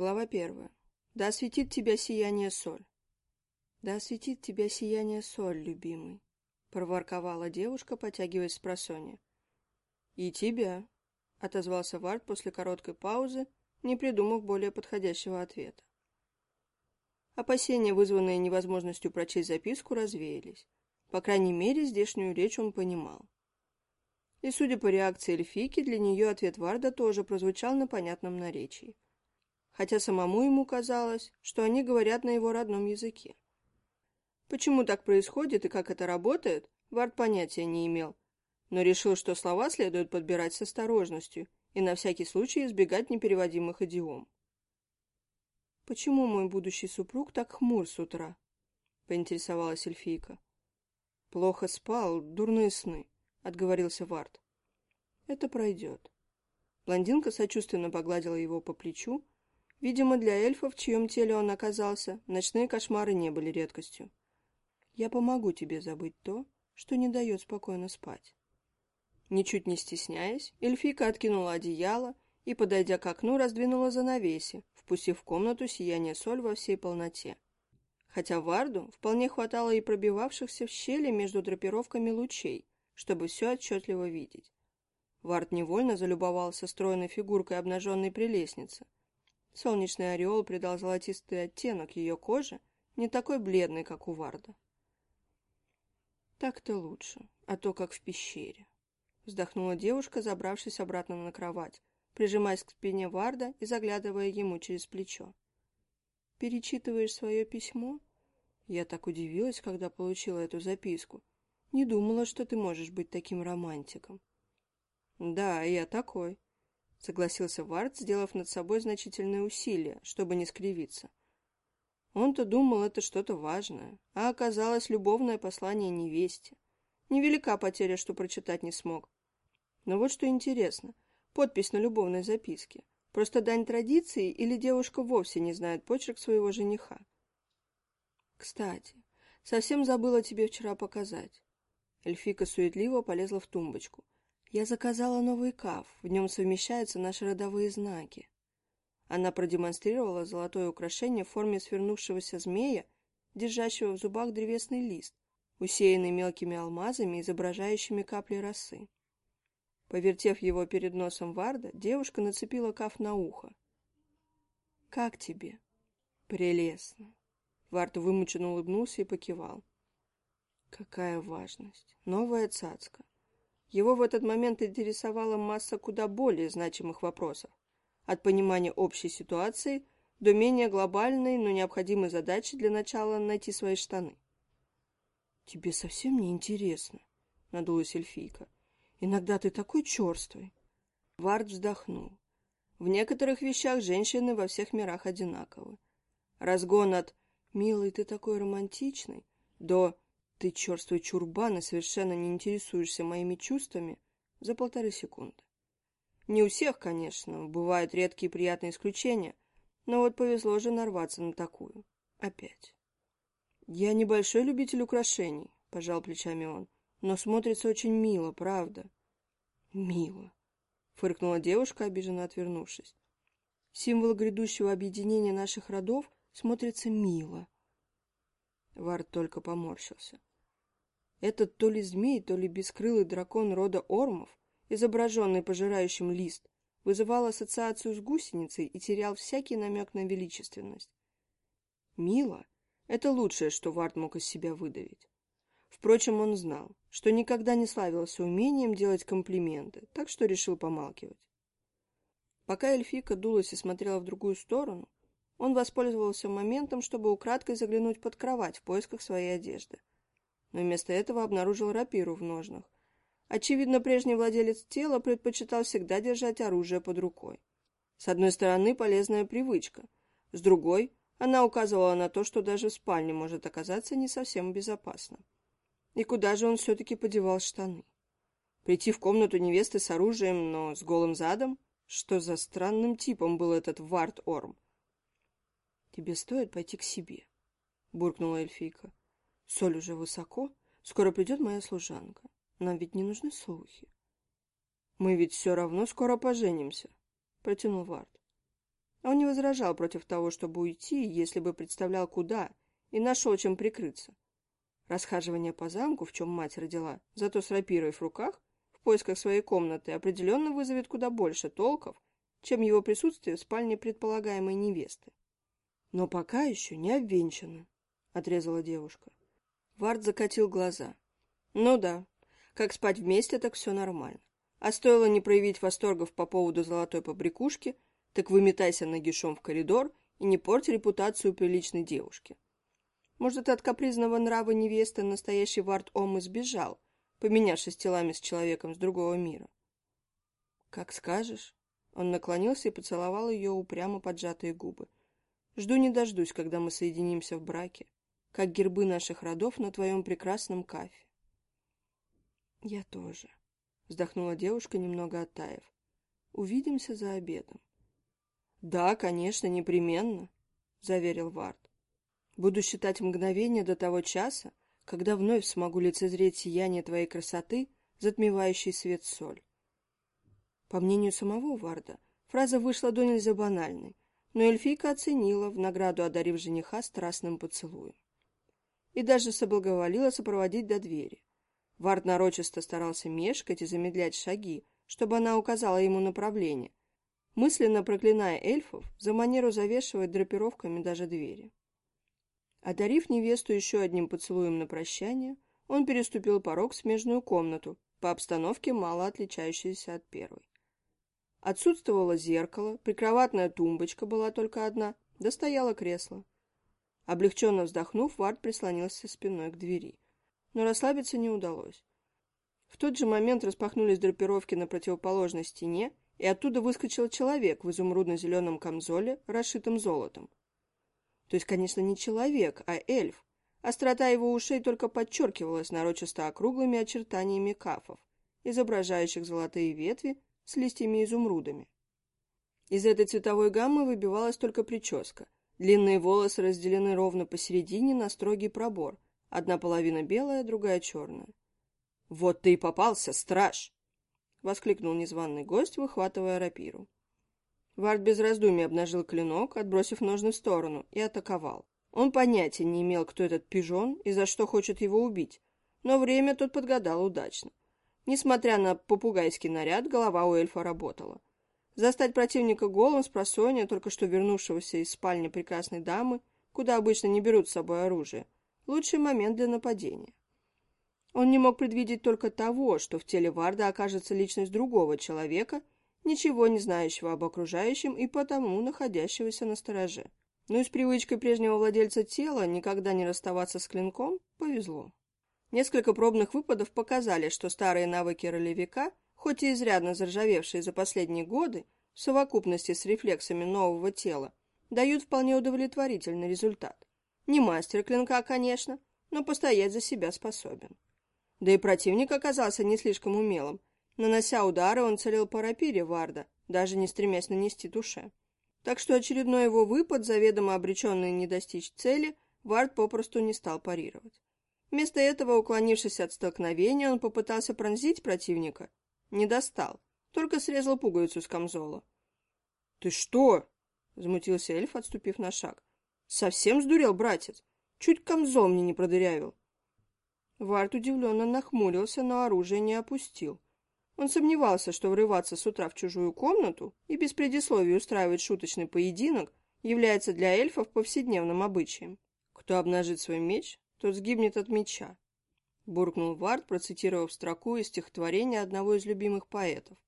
Глава первая. Да осветит тебя сияние соль. Да осветит тебя сияние соль, любимый, проворковала девушка, потягиваясь с просонья. И тебя, отозвался Вард после короткой паузы, не придумав более подходящего ответа. Опасения, вызванные невозможностью прочесть записку, развеялись. По крайней мере, здешнюю речь он понимал. И, судя по реакции эльфийки, для нее ответ Варда тоже прозвучал на понятном наречии. Хотя самому ему казалось, что они говорят на его родном языке. Почему так происходит и как это работает, Вард понятия не имел, но решил, что слова следует подбирать с осторожностью и на всякий случай избегать непереводимых идиом. «Почему мой будущий супруг так хмур с утра?» — поинтересовалась эльфийка. «Плохо спал, дурные сны», — отговорился Вард. «Это пройдет». Блондинка сочувственно погладила его по плечу. Видимо, для эльфа, в чьем теле он оказался, ночные кошмары не были редкостью. «Я помогу тебе забыть то, что не дает спокойно спать». Ничуть не стесняясь, эльфийка откинула одеяло и, подойдя к окну, раздвинула занавеси, впустив в комнату сияние соль во всей полноте. Хотя Варду вполне хватало и пробивавшихся в щели между драпировками лучей, чтобы все отчетливо видеть. Вард невольно залюбовался стройной фигуркой обнаженной прелестницы. Солнечный ореол придал золотистый оттенок ее кожи, не такой бледный, как у Варда. Так-то лучше, а то как в пещере. Вздохнула девушка, забравшись обратно на кровать, прижимаясь к спине Варда и заглядывая ему через плечо. «Перечитываешь свое письмо?» Я так удивилась, когда получила эту записку. Не думала, что ты можешь быть таким романтиком. «Да, я такой», — согласился Вард, сделав над собой значительные усилия, чтобы не скривиться. Он-то думал, это что-то важное, а оказалось любовное послание невесте. Невелика потеря, что прочитать не смог. Но вот что интересно. Подпись на любовной записке. Просто дань традиции или девушка вовсе не знает почерк своего жениха? Кстати, совсем забыла тебе вчера показать. Эльфика суетливо полезла в тумбочку. Я заказала новый каф, в нем совмещаются наши родовые знаки. Она продемонстрировала золотое украшение в форме свернувшегося змея, держащего в зубах древесный лист, усеянный мелкими алмазами, изображающими капли росы. Повертев его перед носом Варда, девушка нацепила каф на ухо. «Как тебе?» «Прелестно!» Вард вымученно улыбнулся и покивал. «Какая важность! Новая цацка!» Его в этот момент интересовала масса куда более значимых вопросов. От понимания общей ситуации до менее глобальной, но необходимой задачи для начала найти свои штаны. «Тебе совсем не интересно», — надулась эльфийка. Иногда ты такой черствый. Вард вздохнул. В некоторых вещах женщины во всех мирах одинаковы. Разгон от «милый, ты такой романтичный» до «ты черствый чурбан и совершенно не интересуешься моими чувствами» за полторы секунды. Не у всех, конечно, бывают редкие приятные исключения, но вот повезло же нарваться на такую. Опять. «Я небольшой любитель украшений», — пожал плечами он но смотрится очень мило, правда. Мило, фыркнула девушка, обиженно отвернувшись. Символ грядущего объединения наших родов смотрится мило. Вард только поморщился. Этот то ли змей, то ли бескрылый дракон рода Ормов, изображенный пожирающим лист, вызывал ассоциацию с гусеницей и терял всякий намек на величественность. Мило — это лучшее, что Вард мог из себя выдавить. Впрочем, он знал, что никогда не славился умением делать комплименты, так что решил помалкивать. Пока эльфика дулась и смотрела в другую сторону, он воспользовался моментом, чтобы украдкой заглянуть под кровать в поисках своей одежды. Но вместо этого обнаружил рапиру в ножнах. Очевидно, прежний владелец тела предпочитал всегда держать оружие под рукой. С одной стороны, полезная привычка. С другой, она указывала на то, что даже в спальне может оказаться не совсем безопасно. И куда же он все-таки подевал штаны? Прийти в комнату невесты с оружием, но с голым задом? Что за странным типом был этот Вард Орм? «Тебе стоит пойти к себе», — буркнула эльфийка. «Соль уже высоко, скоро придет моя служанка. Нам ведь не нужны слухи». «Мы ведь все равно скоро поженимся», — протянул Вард. Он не возражал против того, чтобы уйти, если бы представлял куда, и нашел чем прикрыться. Расхаживание по замку, в чем мать родила, зато с рапирой в руках, в поисках своей комнаты, определенно вызовет куда больше толков, чем его присутствие в спальне предполагаемой невесты. «Но пока еще не обвенчана», — отрезала девушка. Вард закатил глаза. «Ну да, как спать вместе, так все нормально. А стоило не проявить восторгов по поводу золотой побрякушки, так выметайся нагишом в коридор и не порти репутацию приличной девушки. Может, от капризного нрава невесты настоящий Вард Ом избежал, поменявшись телами с человеком с другого мира. «Как скажешь». Он наклонился и поцеловал ее упрямо поджатые губы. «Жду не дождусь, когда мы соединимся в браке, как гербы наших родов на твоем прекрасном кафе». «Я тоже», — вздохнула девушка, немного оттаив. «Увидимся за обедом». «Да, конечно, непременно», — заверил Вард. «Буду считать мгновение до того часа, когда вновь смогу лицезреть сияние твоей красоты, затмевающей свет соль». По мнению самого Варда, фраза вышла до нельзя банальной, но эльфийка оценила, в награду одарив жениха страстным поцелуем. И даже соблаговолила сопроводить до двери. Вард нарочисто старался мешкать и замедлять шаги, чтобы она указала ему направление, мысленно проклиная эльфов за манеру завешивать драпировками даже двери. Одарив невесту еще одним поцелуем на прощание, он переступил порог в смежную комнату, по обстановке мало отличающейся от первой. Отсутствовало зеркало, прикроватная тумбочка была только одна, да стояло кресло. Облегченно вздохнув, Вард прислонился спиной к двери но расслабиться не удалось. В тот же момент распахнулись драпировки на противоположной стене, и оттуда выскочил человек в изумрудно-зеленом камзоле, расшитом золотом. То есть, конечно, не человек, а эльф. Острота его ушей только подчеркивалась нарочисто округлыми очертаниями кафов, изображающих золотые ветви с листьями-изумрудами. Из этой цветовой гаммы выбивалась только прическа. Длинные волосы разделены ровно посередине на строгий пробор – Одна половина белая, другая черная. «Вот ты и попался, страж!» — воскликнул незваный гость, выхватывая рапиру. Вард без раздумий обнажил клинок, отбросив ножны в сторону, и атаковал. Он понятия не имел, кто этот пижон и за что хочет его убить, но время тут подгадал удачно. Несмотря на попугайский наряд, голова у эльфа работала. Застать противника голым с просонья, только что вернувшегося из спальни прекрасной дамы, куда обычно не берут с собой оружие, лучший момент для нападения. Он не мог предвидеть только того, что в теле Варда окажется личность другого человека, ничего не знающего об окружающем и потому находящегося на стороже. Но и с привычкой прежнего владельца тела никогда не расставаться с клинком повезло. Несколько пробных выпадов показали, что старые навыки ролевика, хоть и изрядно заржавевшие за последние годы, в совокупности с рефлексами нового тела, дают вполне удовлетворительный результат. Не мастер клинка, конечно, но постоять за себя способен. Да и противник оказался не слишком умелым. Нанося удары, он целил по рапире Варда, даже не стремясь нанести туше. Так что очередной его выпад, заведомо обреченный не достичь цели, Вард попросту не стал парировать. Вместо этого, уклонившись от столкновения, он попытался пронзить противника. Не достал, только срезал пуговицу с камзола. «Ты что?» — взмутился эльф, отступив на шаг. Совсем сдурел, братец? Чуть камзол мне не продырявил. Варт удивленно нахмурился, но оружие не опустил. Он сомневался, что врываться с утра в чужую комнату и без предисловий устраивать шуточный поединок является для эльфов повседневным обычаем. Кто обнажит свой меч, тот сгибнет от меча. Буркнул Вард, процитировав строку из стихотворения одного из любимых поэтов.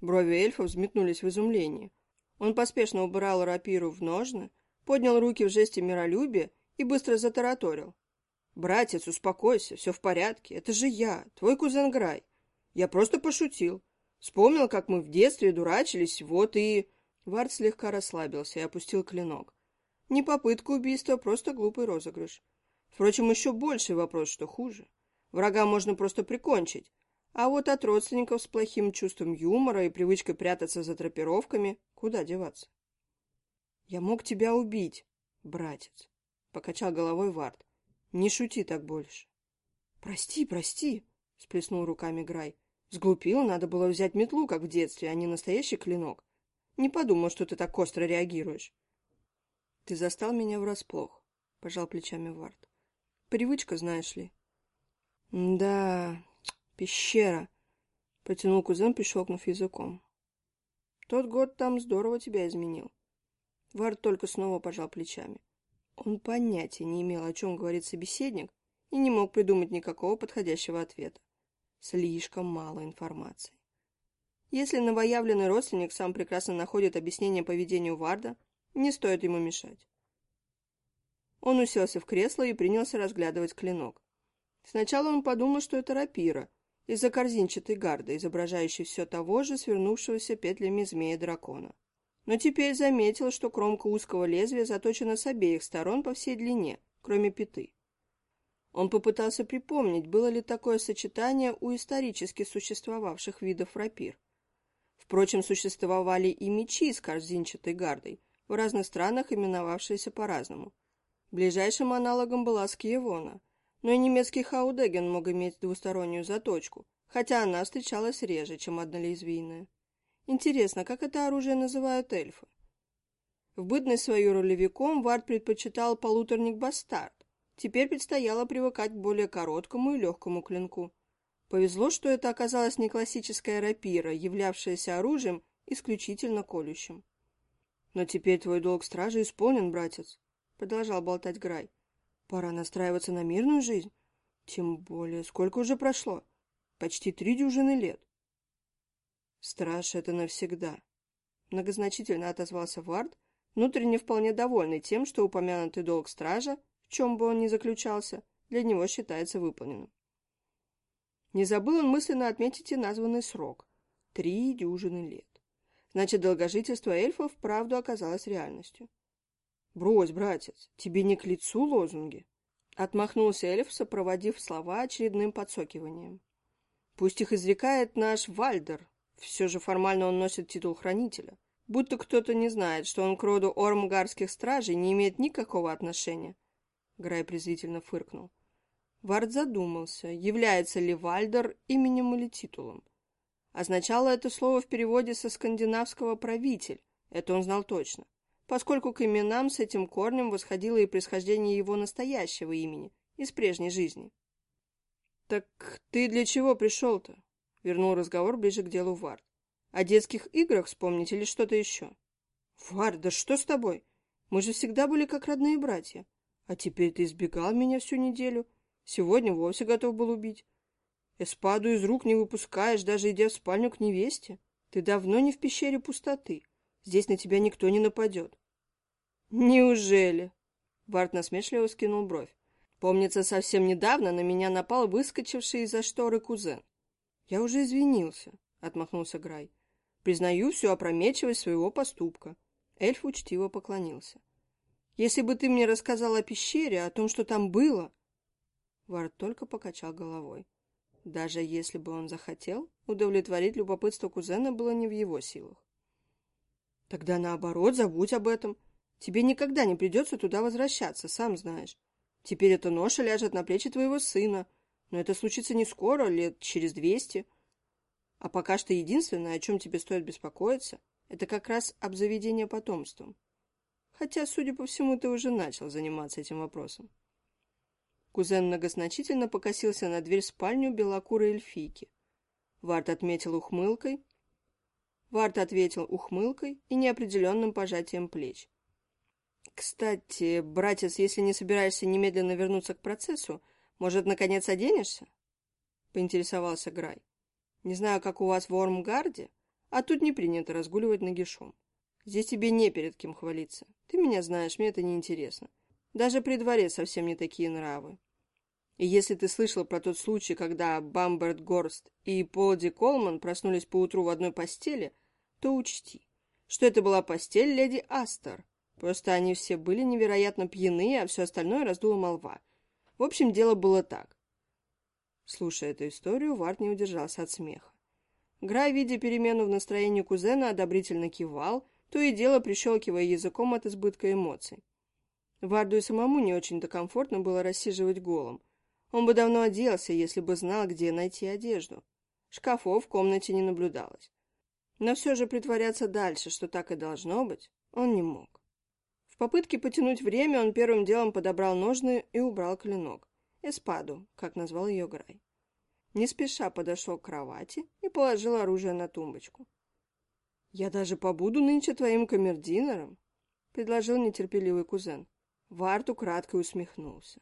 Брови эльфа взметнулись в изумлении. Он поспешно убрал рапиру в ножны, поднял руки в жесте миролюбия и быстро затараторил. «Братец, успокойся, все в порядке. Это же я, твой кузен Грай. Я просто пошутил. Вспомнил, как мы в детстве дурачились, вот и...» Вард слегка расслабился и опустил клинок. Не попытка убийства, просто глупый розыгрыш. Впрочем, еще больший вопрос, что хуже. Врага можно просто прикончить. А вот от родственников с плохим чувством юмора и привычкой прятаться за трапировками куда деваться? «Я мог тебя убить, братец», — покачал головой Вард. «Не шути так больше». «Прости, прости», — сплеснул руками Грай. «Сглупил, надо было взять метлу, как в детстве, а не настоящий клинок. Не подумал, что ты так остро реагируешь. Ты застал меня врасплох, пожал плечами Вард. Привычка, знаешь ли. Да, пещера, протянул кузен, прищелкнув языком. Тот год там здорово тебя изменил. Вард только снова пожал плечами. Он понятия не имел, о чем говорит собеседник, и не мог придумать никакого подходящего ответа. Слишком мало информации. Если новоявленный родственник сам прекрасно находит объяснение поведению Варда, не стоит ему мешать. Он уселся в кресло и принялся разглядывать клинок. Сначала он подумал, что это рапира, из-за корзинчатой гарды, изображающей все того же свернувшегося петлями змея-дракона. Но теперь заметил, что кромка узкого лезвия заточена с обеих сторон по всей длине, кроме пяты. Он попытался припомнить, было ли такое сочетание у исторически существовавших видов рапир. Впрочем, существовали и мечи с корзинчатой гардой, в разных странах именовавшиеся по-разному. Ближайшим аналогом была скиевона, но и немецкий хаудеген мог иметь двустороннюю заточку, хотя она встречалась реже, чем однолезвийная. Интересно, как это оружие называют эльфы? В бытность свою ролевиком Вард предпочитал полуторник «Бастард», Теперь предстояло привыкать к более короткому и легкому клинку. Повезло, что это оказалась не классическая рапира, являвшаяся оружием исключительно колющим. «Но теперь твой долг стражи исполнен, братец», — продолжал болтать Грай. «Пора настраиваться на мирную жизнь. Тем более, сколько уже прошло? Почти три дюжины лет». «Страж — это навсегда», — многозначительно отозвался Вард, внутренне вполне довольный тем, что упомянутый долг стража в чем бы он ни заключался, для него считается выполненным. Не забыл он мысленно отметить и названный срок – три дюжины лет. Значит, долгожительство эльфов вправду оказалось реальностью. «Брось, братец, тебе не к лицу лозунги!» Отмахнулся эльф, сопроводив слова очередным подсокиванием. «Пусть их изрекает наш Вальдер, все же формально он носит титул хранителя. Будто кто-то не знает, что он к роду ормгарских стражей не имеет никакого отношения, Грай презрительно фыркнул. Вард задумался, является ли Вальдер именем или титулом. Означало это слово в переводе со скандинавского «правитель», это он знал точно, поскольку к именам с этим корнем восходило и происхождение его настоящего имени из прежней жизни. «Так ты для чего пришел-то?» — вернул разговор ближе к делу Вард. «О детских играх вспомнить или что-то еще?» «Вард, да что с тобой? Мы же всегда были как родные братья. А теперь ты избегал меня всю неделю. Сегодня вовсе готов был убить. Эспаду из рук не выпускаешь, даже идя в спальню к невесте. Ты давно не в пещере пустоты. Здесь на тебя никто не нападет. Неужели? Барт насмешливо скинул бровь. Помнится, совсем недавно на меня напал выскочивший из-за шторы кузен. Я уже извинился, отмахнулся Грай. Признаю всю опрометчивость своего поступка. Эльф учтиво поклонился. Если бы ты мне рассказал о пещере, о том, что там было...» Вард только покачал головой. Даже если бы он захотел, удовлетворить любопытство кузена было не в его силах. «Тогда наоборот, забудь об этом. Тебе никогда не придется туда возвращаться, сам знаешь. Теперь эта ноша ляжет на плечи твоего сына, но это случится не скоро, лет через двести. А пока что единственное, о чем тебе стоит беспокоиться, это как раз обзаведение потомством хотя, судя по всему, ты уже начал заниматься этим вопросом. Кузен многозначительно покосился на дверь спальню белокурой эльфийки. Варт отметил ухмылкой. Варт ответил ухмылкой и неопределенным пожатием плеч. «Кстати, братец, если не собираешься немедленно вернуться к процессу, может, наконец оденешься?» — поинтересовался Грай. «Не знаю, как у вас в Ормгарде, а тут не принято разгуливать нагишом. Здесь тебе не перед кем хвалиться. Ты меня знаешь, мне это не интересно. Даже при дворе совсем не такие нравы. И если ты слышал про тот случай, когда Бамберт Горст и Полди Колман проснулись поутру в одной постели, то учти, что это была постель леди Астер. Просто они все были невероятно пьяны, а все остальное раздуло молва. В общем, дело было так. Слушая эту историю, Варт не удержался от смеха. Грай, видя перемену в настроении кузена, одобрительно кивал, то и дело прищелкивая языком от избытка эмоций. Варду и самому не очень-то комфортно было рассиживать голым. Он бы давно оделся, если бы знал, где найти одежду. Шкафов в комнате не наблюдалось. Но все же притворяться дальше, что так и должно быть, он не мог. В попытке потянуть время он первым делом подобрал ножны и убрал клинок. Эспаду, как назвал ее Грай. Не спеша подошел к кровати и положил оружие на тумбочку. «Я даже побуду нынче твоим камердинером», — предложил нетерпеливый кузен. Варт украдкой усмехнулся.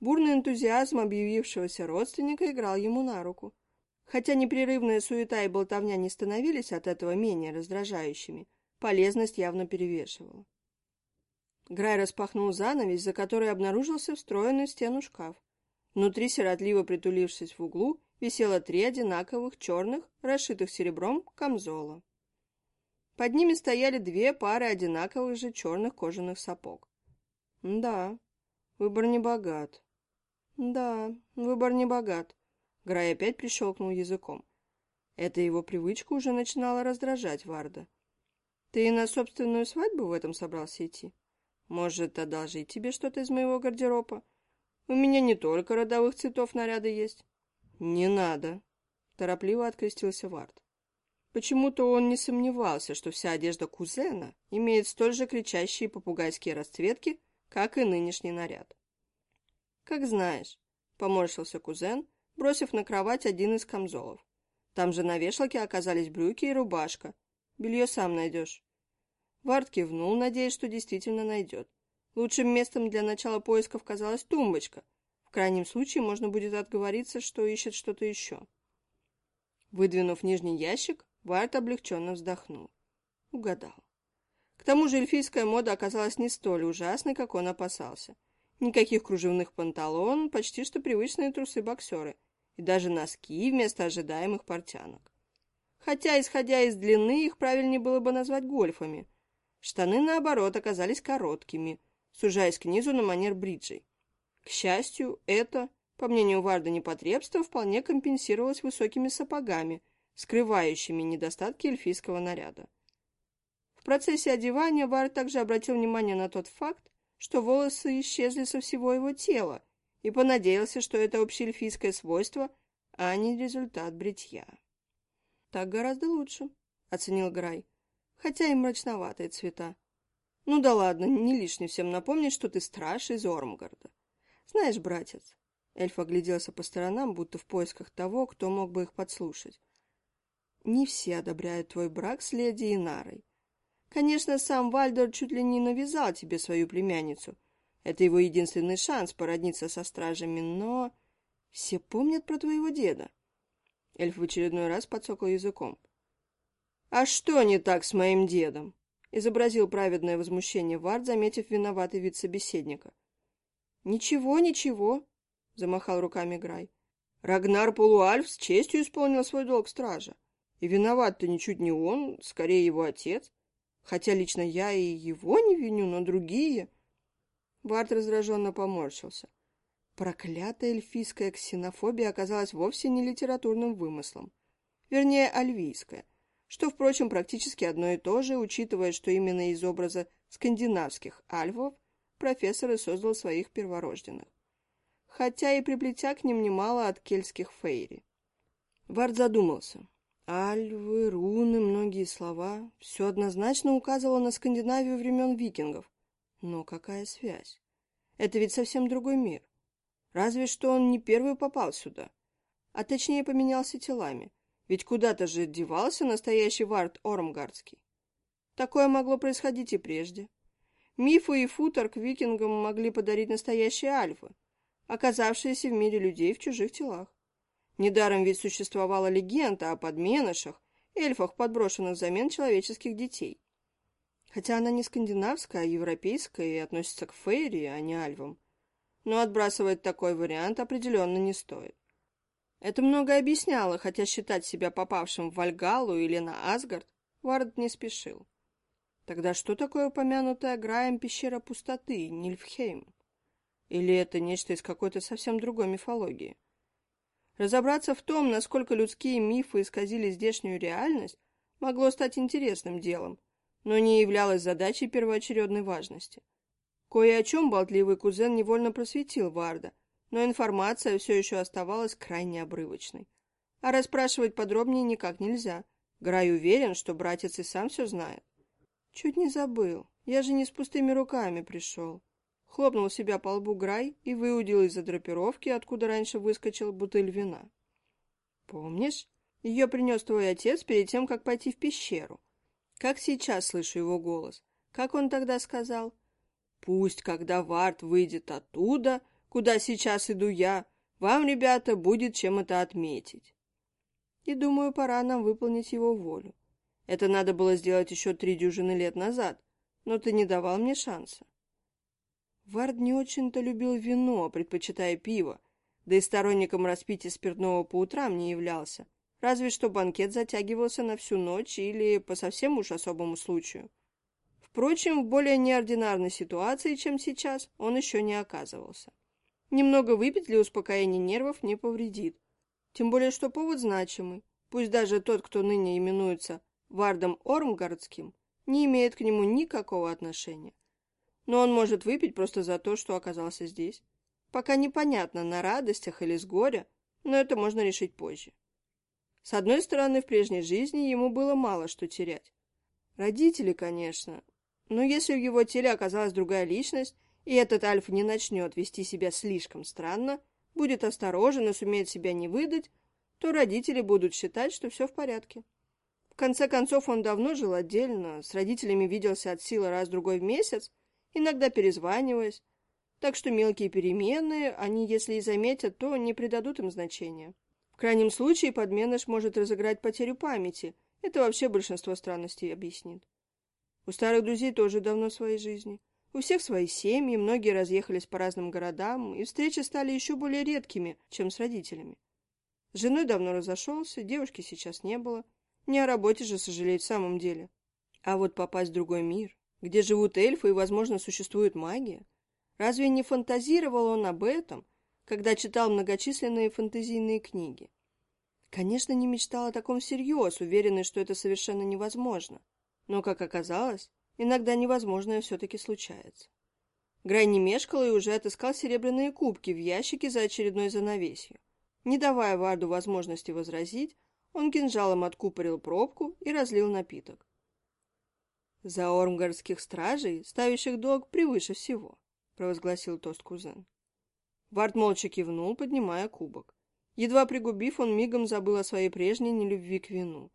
Бурный энтузиазм объявившегося родственника играл ему на руку. Хотя непрерывная суета и болтовня не становились от этого менее раздражающими, полезность явно перевешивала. Грай распахнул занавес, за которой обнаружился встроенный в стену шкаф. Внутри, сиротливо притулившись в углу, висело три одинаковых черных, расшитых серебром, камзола. Под ними стояли две пары одинаковых же черных кожаных сапог. Да, выбор не богат. Да, выбор не богат. Грай опять прищелкнул языком. Эта его привычка уже начинала раздражать Варда. Ты и на собственную свадьбу в этом собрался идти? Может, одолжить тебе что-то из моего гардероба? У меня не только родовых цветов наряды есть. Не надо, торопливо открестился Вард. Почему-то он не сомневался, что вся одежда кузена имеет столь же кричащие попугайские расцветки, как и нынешний наряд. «Как знаешь», — поморщился кузен, бросив на кровать один из камзолов. «Там же на вешалке оказались брюки и рубашка. Белье сам найдешь». Вард кивнул, надеясь, что действительно найдет. Лучшим местом для начала поисков казалась тумбочка. В крайнем случае можно будет отговориться, что ищет что-то еще. Выдвинув нижний ящик, Вард облегченно вздохнул. Угадал. К тому же эльфийская мода оказалась не столь ужасной, как он опасался. Никаких кружевных панталон, почти что привычные трусы-боксеры. И даже носки вместо ожидаемых портянок. Хотя, исходя из длины, их правильнее было бы назвать гольфами. Штаны, наоборот, оказались короткими, сужаясь к низу на манер бриджей. К счастью, это, по мнению Варда, непотребство вполне компенсировалось высокими сапогами, скрывающими недостатки эльфийского наряда. В процессе одевания Вард также обратил внимание на тот факт, что волосы исчезли со всего его тела, и понадеялся, что это общеэльфийское свойство, а не результат бритья. «Так гораздо лучше», — оценил Грай, хотя и мрачноватые цвета. Ну да ладно, не лишне всем напомнить, что ты страж из Ормгарда. Знаешь, братец, эльф огляделся по сторонам, будто в поисках того, кто мог бы их подслушать. Не все одобряют твой брак с леди Инарой. Конечно, сам Вальдор чуть ли не навязал тебе свою племянницу. Это его единственный шанс породниться со стражами, но... Все помнят про твоего деда. Эльф в очередной раз подсокал языком. «А что не так с моим дедом?» изобразил праведное возмущение Вард, заметив виноватый вид собеседника. «Ничего, ничего», — замахал руками Грай. «Рагнар Полуальф с честью исполнил свой долг стража. И виноват-то ничуть не он, скорее его отец. Хотя лично я и его не виню, но другие...» Вард раздраженно поморщился. Проклятая эльфийская ксенофобия оказалась вовсе не литературным вымыслом. Вернее, альвийская что, впрочем, практически одно и то же, учитывая, что именно из образа скандинавских альвов профессор и создал своих перворожденных. Хотя и приплетя к ним немало от кельтских фейри. Вард задумался. Альвы, руны, многие слова. Все однозначно указывало на Скандинавию времен викингов. Но какая связь? Это ведь совсем другой мир. Разве что он не первый попал сюда. А точнее поменялся телами. Ведь куда-то же девался настоящий Вард Ормгардский. Такое могло происходить и прежде. Мифы и футор к викингам могли подарить настоящие альфы, оказавшиеся в мире людей в чужих телах. Недаром ведь существовала легенда о подменышах, эльфах, подброшенных взамен человеческих детей. Хотя она не скандинавская, а европейская и относится к фейри, а не альвам. Но отбрасывать такой вариант определенно не стоит. Это многое объясняло, хотя считать себя попавшим в Вальгалу или на Асгард Вард не спешил. Тогда что такое упомянутая Граем пещера пустоты, Нильфхейм? Или это нечто из какой-то совсем другой мифологии? Разобраться в том, насколько людские мифы исказили здешнюю реальность, могло стать интересным делом, но не являлось задачей первоочередной важности. Кое о чем болтливый кузен невольно просветил Варда, но информация все еще оставалась крайне обрывочной. А расспрашивать подробнее никак нельзя, Грай уверен, что братец и сам все знает. Чуть не забыл. Я же не с пустыми руками пришел. Хлопнул себя по лбу Грай и выудил из-за драпировки, откуда раньше выскочил бутыль вина. Помнишь? Ее принес твой отец перед тем, как пойти в пещеру. Как сейчас слышу его голос. Как он тогда сказал? Пусть, когда Варт выйдет оттуда, куда сейчас иду я, вам, ребята, будет чем это отметить. И думаю, пора нам выполнить его волю. Это надо было сделать еще три дюжины лет назад, но ты не давал мне шанса. Вард не очень-то любил вино, предпочитая пиво, да и сторонником распития спиртного по утрам не являлся, разве что банкет затягивался на всю ночь или по совсем уж особому случаю. Впрочем, в более неординарной ситуации, чем сейчас, он еще не оказывался. Немного выпить для успокоения нервов не повредит. Тем более, что повод значимый. Пусть даже тот, кто ныне именуется Вардом Ормгардским, не имеет к нему никакого отношения. Но он может выпить просто за то, что оказался здесь. Пока непонятно, на радостях или с горя, но это можно решить позже. С одной стороны, в прежней жизни ему было мало что терять. Родители, конечно, но если в его теле оказалась другая личность, и этот Альф не начнет вести себя слишком странно, будет осторожен и сумеет себя не выдать, то родители будут считать, что все в порядке. В конце концов, он давно жил отдельно, с родителями виделся от силы раз-другой в месяц, иногда перезваниваясь, так что мелкие перемены, они, если и заметят, то не придадут им значения. В крайнем случае, подменыш может разыграть потерю памяти, это вообще большинство странностей объяснит. У старых друзей тоже давно своей жизни. У всех свои семьи, многие разъехались по разным городам, и встречи стали еще более редкими, чем с родителями. С женой давно разошелся, девушки сейчас не было. Не о работе же сожалеть в самом деле. А вот попасть в другой мир, где живут эльфы и, возможно, существует магия. Разве не фантазировал он об этом, когда читал многочисленные фантазийные книги? Конечно, не мечтал о таком всерьез, уверенный, что это совершенно невозможно. Но, как оказалось, Иногда невозможное все-таки случается. Грай не мешкал и уже отыскал серебряные кубки в ящике за очередной занавесью. Не давая Варду возможности возразить, он кинжалом откупорил пробку и разлил напиток. «За ормгардских стражей, ставящих долг превыше всего», — провозгласил тост кузен. Вард молча кивнул, поднимая кубок. Едва пригубив, он мигом забыл о своей прежней нелюбви к вину.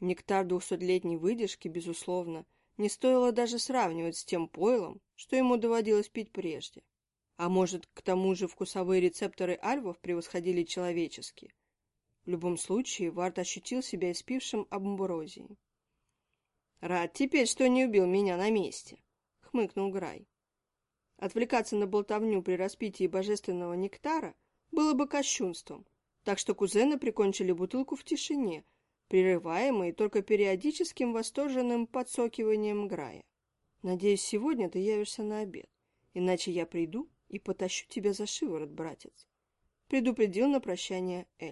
Нектар двухсотлетней выдержки, безусловно, — не стоило даже сравнивать с тем пойлом, что ему доводилось пить прежде. А может, к тому же вкусовые рецепторы альвов превосходили человеческие. В любом случае, Вард ощутил себя испившим амброзией. «Рад теперь, что не убил меня на месте», — хмыкнул Грай. Отвлекаться на болтовню при распитии божественного нектара было бы кощунством, так что кузены прикончили бутылку в тишине, прерываемый только периодическим восторженным подсокиванием Грая. «Надеюсь, сегодня ты явишься на обед, иначе я приду и потащу тебя за шиворот, братец», предупредил на прощание Эль.